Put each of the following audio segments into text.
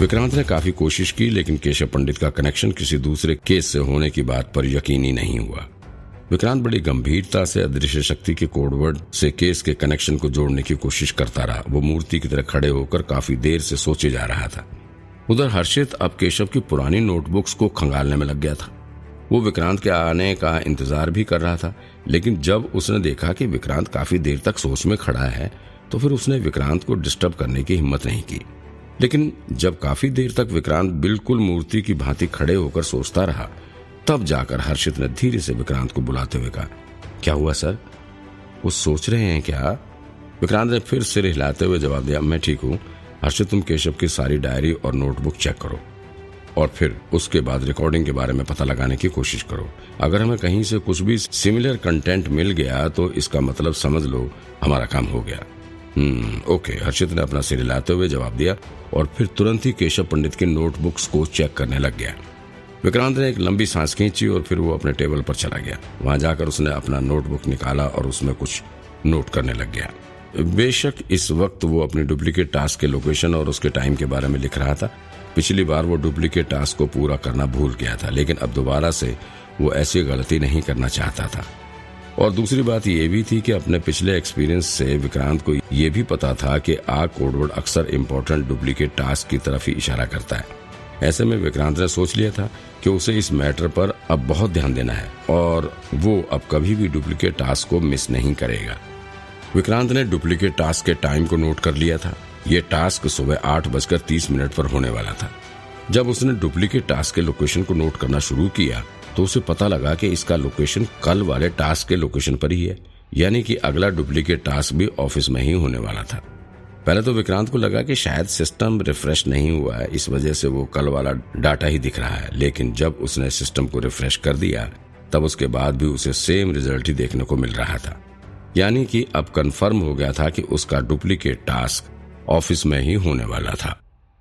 विक्रांत ने काफ़ी कोशिश की, लेकिन केशव पंडित का कनेक्शन किसी दूसरे केस से होने की बात पर यकीनी नहीं हुआ। विक्रांत बड़ी गंभीरता से, अदृश्य शक्ति के कोडवर्ड से केस के कनेक्शन को जोड़ने की कोशिश करता रहा। वो मूर्ति की तरह खड़े होकर काफ़ी देर से सोचे जा रहा था। उधर हर्षित अब केशव की पुरानी नोटबुक्स को खंगालने में लग गया था। वो विक्रांत के आने का इंतज़ार भी कर रहा था, लेकिन जब उसने देखा कि विक्रांत काफ़ी देर तक सोच में खड़ा है तो फिर उसने विक्रांत को डिस्टर्ब करने की हिम्मत नहीं की। लेकिन जब काफ़ी देर तक विक्रांत बिल्कुल मूर्ति की भांति खड़े होकर सोचता रहा, तब जाकर हर्षित ने धीरे से विक्रांत को बुलाते हुए कहा, क्या हुआ, सर? वो सोच रहे हैं क्या? विक्रांत ने फिर सिर हिलाते हुए जवाब दिया, मैं ठीक हूँ। हर्षित, तुम केशव की सारी डायरी और नोटबुक चेक करो और फिर उसके बाद रिकॉर्डिंग के बारे में पता लगाने की कोशिश करो। अगर हमें कहीं से कुछ भी सिमिलर कंटेंट मिल गया तो इसका मतलब समझ लो, हमारा काम हो गया। ओके, हर्षित ने अपना सिर हिलाते हुए जवाब दिया और फिर तुरंत ही केशव पंडित की नोटबुक्स को चेक करने लग गया। विक्रांत ने एक लंबी सांस खींची और फिर वो अपने टेबल पर चला गया। वहाँ जाकर उसने अपना नोटबुक निकाला और उसमें कुछ नोट करने लग गया। बेशक इस वक्त वो अपनी डुप्लीकेट टास्क के लोकेशन और उसके टाइम के बारे में लिख रहा था। पिछली बार वो डुप्लीकेट टास्क को पूरा करना भूल गया था, लेकिन अब दोबारा से वो ऐसी गलती नहीं करना चाहता था। और दूसरी बात ये भी थी कि अपने पिछले एक्सपीरियंस से विक्रांत को ये भी पता था कि आ कोडवर्ड अक्सर इम्पोर्टेंट डुप्लीकेट टास्क की तरफ़ ही इशारा करता है। ऐसे में विक्रांत ने सोच लिया था कि उसे इस मैटर पर अब बहुत ध्यान देना है और वो अब कभी भी डुप्लीकेट टास्क को मिस नहीं करेगा। विक्रांत ने डुप्लीकेट टास्क के टाइम को नोट कर लिया था। ये टास्क सुबह आठ बजकर तीस मिनट पर होने वाला था। जब उसने डुप्लीकेट टास्क के लोकेशन को नोट करना शुरू किया तो उसे पता लगा कि इसका लोकेशन कल वाले टास्क के लोकेशन पर ही है, यानी कि अगला डुप्लीकेट टास्क भी ऑफ़िस में ही होने वाला था। पहले तो विक्रांत को लगा कि शायद सिस्टम रिफ्रेश नहीं हुआ है, इस वजह से वो कल वाला डाटा ही दिख रहा है, लेकिन जब उसने सिस्टम को रिफ्रेश कर दिया, तब उसके बाद भी उसे सेम रिज़ल्ट ही देखने को मिल रहा था। यानी कि अब कंफर्म हो गया था कि उसका डुप्लीकेट टास्क ऑफ़िस में ही होने वाला था।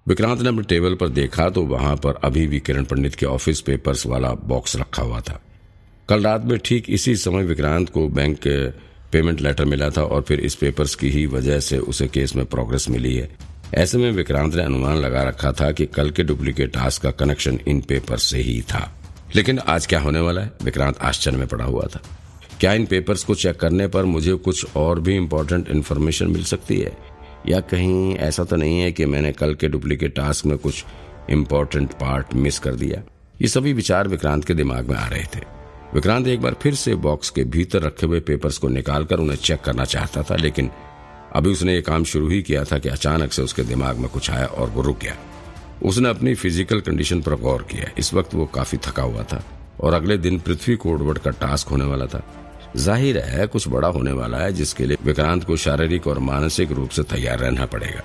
विक्रांत ने अपने टेबल पर देखा तो वहाँ पर अभी भी किरण पंडित के ऑफ़िस पेपर्स वाला बॉक्स रखा हुआ था। कल रात में ठीक इसी समय विक्रांत को बैंक पेमेंट लेटर मिला था और फिर इस पेपर्स की ही वजह से उसे केस में प्रोग्रेस मिली है। ऐसे में विक्रांत ने अनुमान लगा रखा था कि कल के डुप्लीकेट टास्क का कनेक्शन इन पेपर से ही था। लेकिन आज क्या होने वाला है? विक्रांत आश्चर्य में पड़ा हुआ था। क्या इन पेपर्स को चेक करने पर मुझे कुछ और भी इम्पोर्टेंट इन्फॉर्मेशन मिल सकती है? या कहीं ऐसा तो नहीं है कि मैंने कल के डुप्लीकेट टास्क में कुछ इम्पोर्टेंट पार्ट मिस कर दिया। ये सभी विचार विक्रांत के दिमाग में आ रहे थे। विक्रांत एक बार फिर से बॉक्स के भीतर रखे हुए पेपर्स को निकालकर उन्हें चेक करना चाहता था, लेकिन अभी उसने ये काम शुरू ही किया था कि अचानक से उसके दिमाग में कुछ आया और वो रुक गया। उसने अपनी फ़िज़िकल कंडीशन पर गौर किया। इस वक्त वो काफ़ी थका हुआ था और अगले दिन पृथ्वी कोडवर्ड का टास्क होने वाला था। ज़ाहिर है, कुछ बड़ा होने वाला है, जिसके लिए विक्रांत को शारीरिक और मानसिक रूप से तैयार रहना पड़ेगा।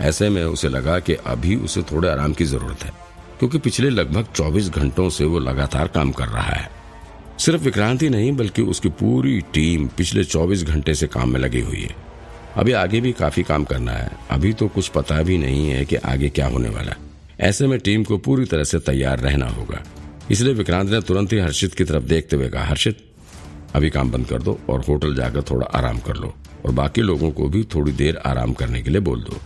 ऐसे में उसे लगा कि अभी उसे थोड़े आराम की ज़रूरत है, क्योंकि पिछले लगभग 24 घंटों से वो लगातार काम कर रहा है। सिर्फ़ विक्रांत ही नहीं, बल्कि उसकी पूरी टीम पिछले 24 घंटे से काम में लगी हुई है। अभी आगे भी काफ़ी काम करना है। अभी तो कुछ पता भी नहीं है कि आगे क्या होने वाला है। ऐसे में टीम को पूरी तरह से तैयार रहना होगा। इसलिए विक्रांत ने तुरंत ही हर्षित की तरफ़ देखते हुए कहा, हर्षित अभी काम बंद कर दो और होटल जाकर थोड़ा आराम कर लो और बाकी लोगों को भी थोड़ी देर आराम करने के लिए बोल दो।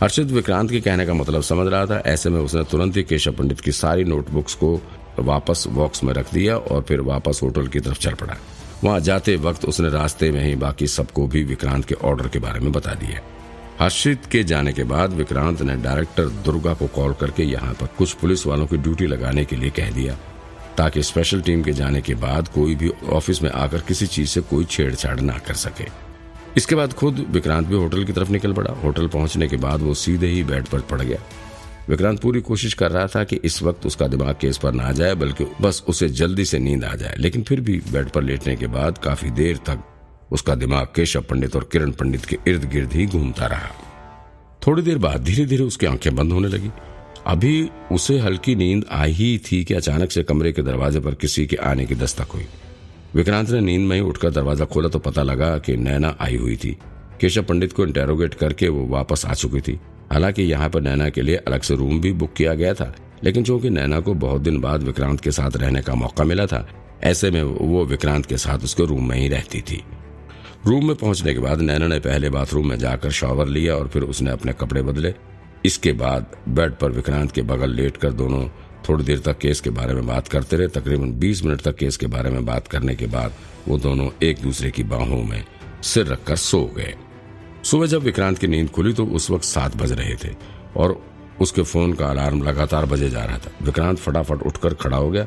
हर्षित विक्रांत के कहने का मतलब समझ रहा था, ऐसे में उसने तुरंत ही केशव पंडित की सारी नोटबुक्स को वापस बॉक्स में रख दिया और फिर वापस होटल की तरफ़ चल पड़ा। वहाँ जाते वक्त उसने रास्ते में ही बाकी सबको भी विक्रांत के ऑर्डर के बारे में बता दिया। हर्षित के जाने के बाद विक्रांत ने डायरेक्टर दुर्गा को कॉल करके यहाँ पर कुछ पुलिस वालों की ड्यूटी लगाने के लिए कह दिया ताकि स्पेशल टीम के जाने के बाद कोई भी ऑफ़िस में आकर किसी चीज़ से कोई छेड़छाड़ ना कर सके। इसके बाद खुद विक्रांत भी होटल की तरफ़ निकल पड़ा। होटल पहुँचने के बाद वो सीधे ही बेड पर पड़ गया। विक्रांत पूरी कोशिश कर रहा था कि इस वक्त उसका दिमाग केस पर ना जाए, बल्कि बस उसे जल्दी से नींद आ जाए। लेकिन फिर भी बेड पर लेटने के बाद काफ़ी देर तक उसका दिमाग केशव पंडित और किरण पंडित के इर्द गिर्द ही घूमता रहा। थोड़ी देर बाद धीरे धीरे उसकी आँखें बंद होने लगी। अभी उसे हल्की नींद आई ही थी कि अचानक से कमरे के दरवाजे पर किसी के आने की दस्तक हुई। विक्रांत ने नींद में ही उठकर दरवाज़ा खोला तो पता लगा कि नैना आई हुई थी। केशव पंडित को इंटेरोगेट करके वो वापस आ चुकी थी। हालाँकि यहाँ पर नैना के लिए अलग से रूम भी बुक किया गया था, लेकिन चूँकि नैना को बहुत दिन बाद विक्रांत के साथ रहने का मौका मिला था, ऐसे में वो विक्रांत के साथ उसके रूम में ही रहती थी। रूम में पहुँचने के बाद नैना ने पहले बाथरूम में जाकर शॉवर लिया और फिर उसने अपने कपड़े बदले। इसके बाद बेड पर विक्रांत के बगल लेटकर दोनों थोड़ी देर तक केस के बारे में बात करते रहे। तकरीबन 20 मिनट तक केस के बारे में बात करने के बाद वो दोनों एक दूसरे की बाहों में सिर रखकर सो गए। सुबह जब विक्रांत की नींद खुली तो उस वक्त सात बज रहे थे और उसके फ़ोन का अलार्म लगातार बजे जा रहा था। विक्रांत फटाफट उठकर खड़ा हो गया।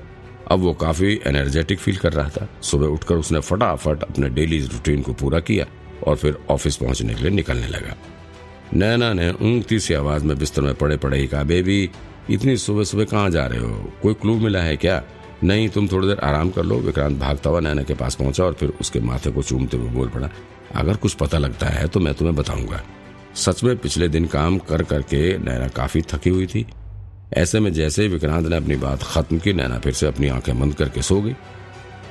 अब वो काफ़ी एनर्जेटिक फील कर रहा था। सुबह उठकर उसने फटाफट अपने डेली रूटीन को पूरा किया और फिर ऑफ़िस पहुँचने के लिए निकलने लगा। नैना ने ऊँगती सी आवाज़ में बिस्तर में पड़े पड़े ही कहा, बेबी, इतनी सुबह सुबह कहाँ जा रहे हो? कोई क्लू मिला है क्या? नहीं, तुम थोड़ी देर आराम कर लो। विक्रांत भागता हुआ नैना के पास पहुँचा और फिर उसके माथे को चूमते हुए बोल पड़ा, अगर कुछ पता लगता है तो मैं तुम्हें बताऊँगा। सच में पिछले दिन काम कर करके नैना काफ़ी थकी हुई थी। ऐसे में जैसे ही विक्रांत ने अपनी बात खत्म की, नैना फिर से अपनी आँखें बंद करके सो गई।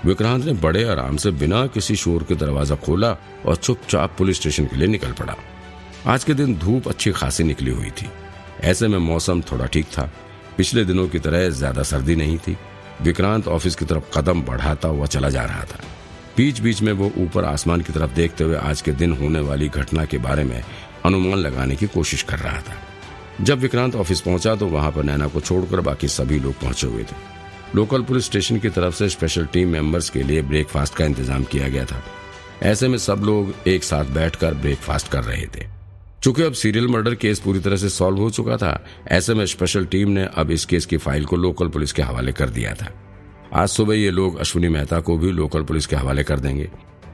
विक्रांत ने बड़े आराम से बिना किसी शोर के दरवाज़ा खोला और चुपचाप पुलिस स्टेशन के लिए निकल पड़ा। आज के दिन धूप अच्छी खासी निकली हुई थी। ऐसे में मौसम थोड़ा ठीक था। पिछले दिनों की तरह ज़्यादा सर्दी नहीं थी। विक्रांत ऑफ़िस की तरफ़ कदम बढ़ाता हुआ चला जा रहा था। बीच बीच में वो ऊपर आसमान की तरफ़ देखते हुए आज के दिन होने वाली घटना के बारे में अनुमान लगाने की कोशिश कर रहा था। जब विक्रांत ऑफ़िस पहुँचा तो वहाँ पर नैना को छोड़कर बाकी सभी लोग पहुँचे हुए थे। लोकल पुलिस स्टेशन की तरफ़ से स्पेशल टीम मेंबर्स के लिए ब्रेकफास्ट का इंतज़ाम किया गया था। ऐसे में सब लोग एक साथ बैठकर ब्रेकफास्ट कर रहे थे। चूँकि अब सीरियल मर्डर केस पूरी तरह से सॉल्व हो चुका था ऐसे में स्पेशल टीम ने अब इस केस की फ़ाइल को लोकल पुलिस के हवाले कर दिया था। आज सुबह ये लोग अश्विनी मेहता को भी लोकल पुलिस के हवाले कर देंगे।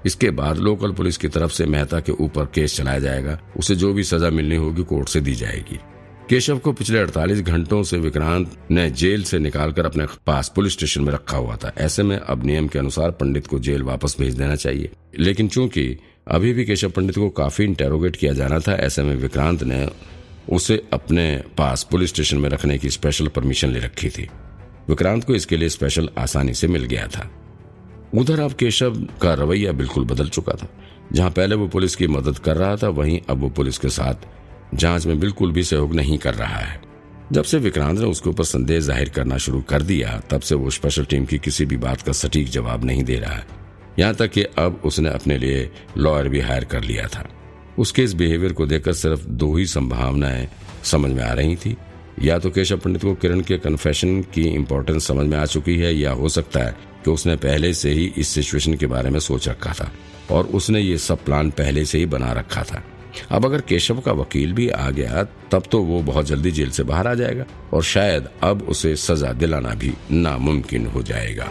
इसके बाद लोकल पुलिस की तरफ़ से मेहता के ऊपर केस चलाया जाएगा। उसे जो भी सजा मिलनी होगी कोर्ट से दी जाएगी। केशव को पिछले 48 घंटों से विक्रांत ने जेल से निकालकर अपने पास पुलिस स्टेशन में रखा हुआ था। ऐसे में अब नियम के अनुसार पंडित को जेल वापस भेज देना चाहिए। लेकिन चूँकि अभी भी केशव पंडित को काफ़ी इंटेरोगेट किया जाना था, ऐसे में विक्रांत ने उसे अपने पास पुलिस स्टेशन में रखने की स्पेशल परमिशन ले रखी थी। विक्रांत को इसके लिए स्पेशल आसानी से मिल गया था। उधर अब केशव का रवैया बिल्कुल बदल चुका था। जहाँ पहले वो पुलिस की मदद कर रहा था, वहीं अब वो पुलिस के साथ जाँच में बिल्कुल भी सहयोग नहीं कर रहा है। जब से विक्रांत ने उसके ऊपर संदेह ज़ाहिर करना शुरू कर दिया, तब से वो स्पेशल टीम की किसी भी बात का सटीक जवाब नहीं दे रहा है। यहाँ तक कि अब उसने अपने लिए लॉयर भी हायर कर लिया था। उसके इस बिहेवियर को देखकर सिर्फ़ दो ही संभावनाएँ समझ में आ रही थी। या तो केशव पंडित को किरण के कन्फेशन की इम्पोर्टेंस समझ में आ चुकी है या हो सकता है कि उसने पहले से ही इस सिचुएशन के बारे में सोच रखा था और उसने ये सब प्लान पहले से ही बना रखा था। अब अगर केशव का वकील भी आ गया, तब तो वो बहुत जल्दी जेल से बाहर आ जाएगा और शायद अब उसे सजा दिलाना भी नामुमकिन हो जाएगा।